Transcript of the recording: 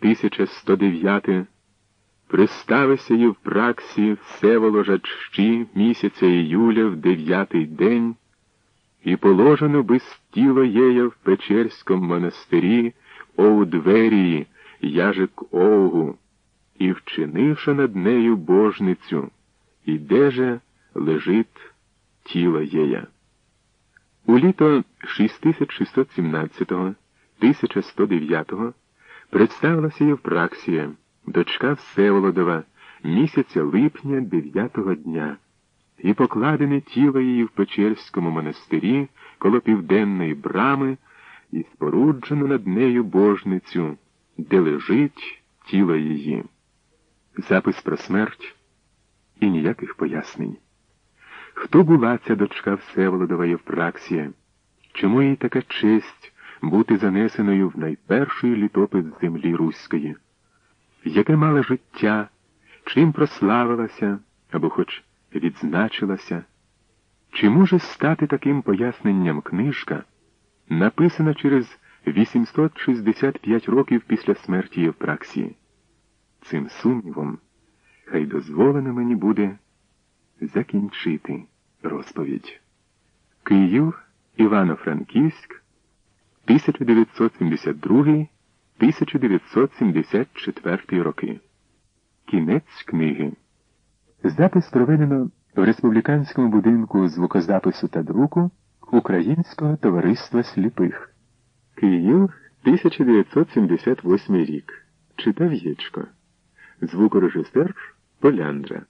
1109 Приставися й в праксі Всеволожа чщі місяця іюля в дев'ятий день, і положено без тіло єя в Печерському монастирі Оудверії, яжик Оугу, і вчинивши над нею божницю, і де же лежить тіло єя. У літо 6617-1109 представилася Євпраксія, дочка Всеволодова, місяця липня дев'ятого дня, і покладене тіло її в Печерському монастирі коло південної брами, і споруджено над нею божницю, де лежить тіло її. Запис про смерть і ніяких пояснень. Хто була ця дочка Всеволодова Євпраксія? Чому їй така честь бути занесеною в найперший літопис землі Руської? Яке мала життя, чим прославилася або хоч відзначилася? Чи може стати таким поясненням книжка, написана через 865 років після смерті Євпраксії? Цим сумнівом хай дозволено мені буде закінчити розповідь. Київ, Івано-Франківськ, 1972-1974 роки. Кінець книги. Запис проведено в республіканському будинку звукозапису та друку Українського товариства сліпих. Київ, 1978 рік. Читав Єчко. Звукорежисер Поляндра.